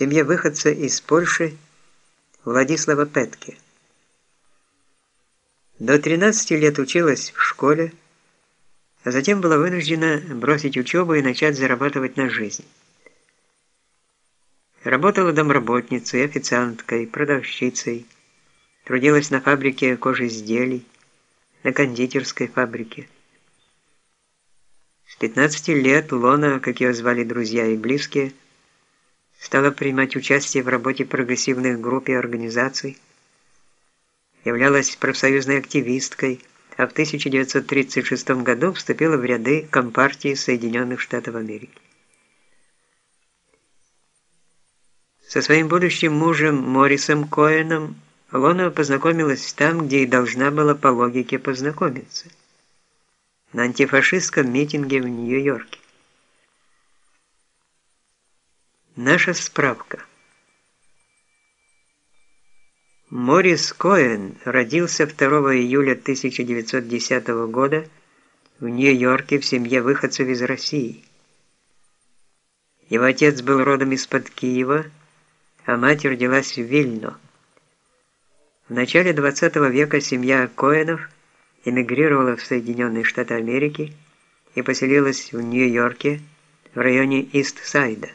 семье выходца из Польши Владислава Петке. До 13 лет училась в школе, а затем была вынуждена бросить учебу и начать зарабатывать на жизнь. Работала домработницей, официанткой, продавщицей, трудилась на фабрике кожизделий, на кондитерской фабрике. С 15 лет Лона, как ее звали друзья и близкие, стала принимать участие в работе прогрессивных групп и организаций, являлась профсоюзной активисткой, а в 1936 году вступила в ряды Компартии Соединенных Штатов Америки. Со своим будущим мужем Моррисом Коэном Лона познакомилась там, где и должна была по логике познакомиться – на антифашистском митинге в Нью-Йорке. Наша справка. Морис Коэн родился 2 июля 1910 года в Нью-Йорке в семье выходцев из России. Его отец был родом из-под Киева, а мать родилась в Вильно. В начале 20 века семья Коэнов – эмигрировала в Соединенные Штаты Америки и поселилась в Нью-Йорке в районе Ист-Сайда.